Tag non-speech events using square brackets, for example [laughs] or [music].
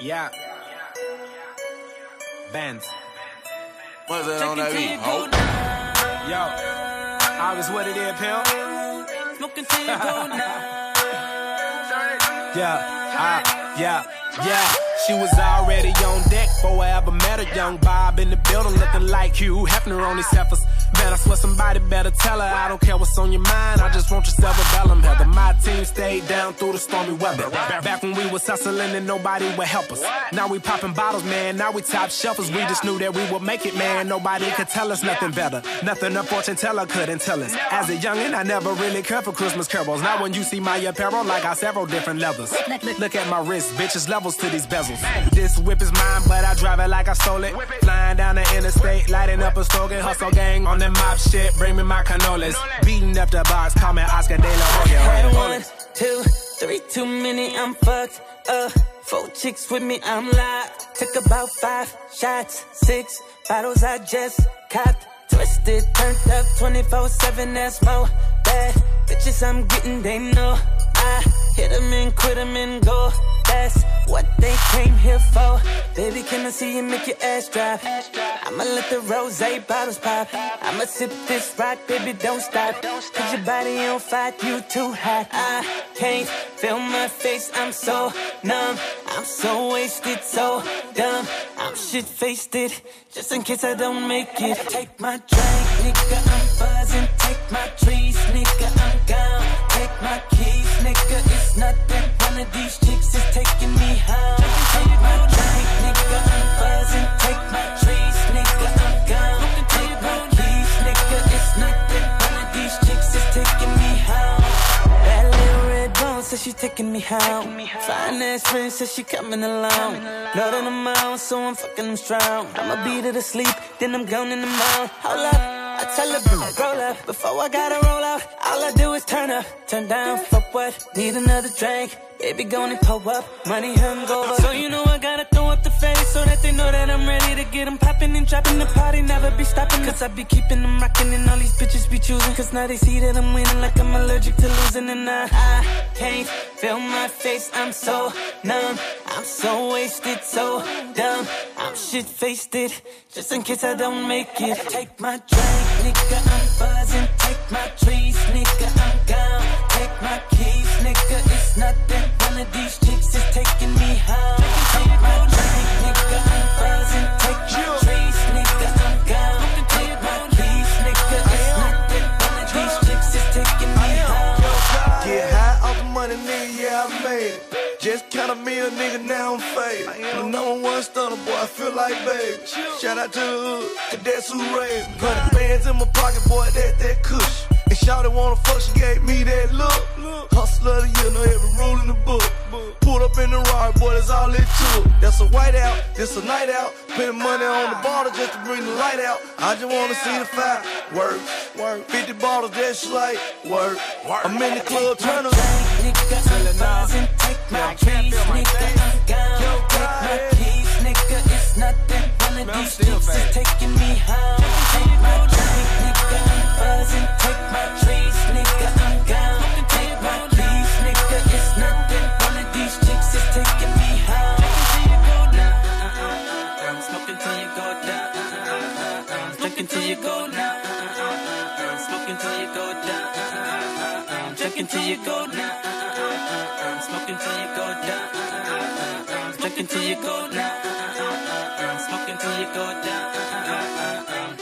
Yeah. Bands. What's that on that beat? Oh. Yo. August, what it is, pimp? Smoking till you go [laughs] now. Yeah. Ah, yeah. Yeah. She was already on deck before I ever met her. Young Bob in the building looking like Hugh Hefner on these heifers. Man, I swear somebody better tell her. I don't care what's on your mind. I just want your cerebellum, Heather. My team stayed down through the stormy weather. Back when we was hustling and nobody would help us. Now we popping bottles, man. Now we top shelfers. We just knew that we would make it, man. Nobody could tell us nothing better. Nothing a fortune teller couldn't tell us. As a youngin', I never really cared for Christmas carols. Now when you see my apparel, I several different levels. Look at my wrist, bitches levels to these bezels. This whip is mine, but I drive it like I stole it. Flying down the interstate, lighting up a slogan. Hustle gang on the mob shit, bring me my cannolis. Beating up the box, call me Oscar De La Hoya. One, two, three too many, I'm fucked up. Four chicks with me, I'm live. Took about five shots, six bottles I just copped. Twisted, turned up 24 7, that's more bad. Bitches I'm getting, they know. I hit them and quit them and go. That's what came here for. Baby, can I see you make your ass drop? I'ma let the rose bottles pop. I'ma sip this rock, baby, don't stop. Cause your body on fire, you too hot. I can't feel my face, I'm so numb. I'm so wasted, so dumb. I'm shit faced just in case I don't make it. Take my drink, nigga, I'm buzzing. Take my trees, says she taking me home. Fine ass friend says she coming along. Know that I'm out, so I'm fucking them strong. I'ma beat her to sleep, then I'm gone in the mouth. Hold up. I tell her, roll up. Before I gotta roll out, all I do is turn up. Turn down for what? Need another drink. Baby, gonna pull up. Money hungover. So you know I gotta throw up the face so that they know that I'm ready to get them popping and dropping the party. Never be stopping. Cause I be keeping them rocking and all these bitches be choosing. Cause now they see that I'm winning like I'm allergic to losing. And I, I can't feel my face. I'm so numb. I'm so wasted, so dumb. I'm shit faced it. Just in case I don't make it. Take my drink, nigga. I'm buzzing. Take my trees, nigga. I'm gone. Take my keys, nigga. It's nothing. One of these chicks is taking me home. Take my drink, nigga. I'm buzzing. Take my trees, nigga. I'm gone. Take my keys, nigga. It's nothing. One of these chicks is taking me home. Get high off money, nigga, yeah, I made it. Just count a meal, nigga, now I'm faded. The number one stunner, boy, I feel like baby. Shout out to the hood, that's who raised me. Hundred bands in my pocket, boy, that that kush. And Shawty wanna fuck, she gave me that look. Hustler of the year, know every rule in the book. Pulled up in the ride, boy, that's all it took. That's a white out, this a night out. Spending money on the bottle just to bring the light out. I just wanna see the fire. Work, work. 50 bottles, that's like work. I'm in the club, turn up. I'm. Take my trees, nigga. I'm gone. Take my keys, nigga. It's nothing. One of these chicks is taking me home. Take my drink, nigga. I'm buzzing. Take my trees, nigga. I'm gone. Take my keys, nigga. It's nothing. One of these chicks is taking me home. Smoking till you go down. Drinking till you go down. Smoking till you go down. Drinking till you go down. Smoking till you go down. Drinking till you go down. Smoking till you go down.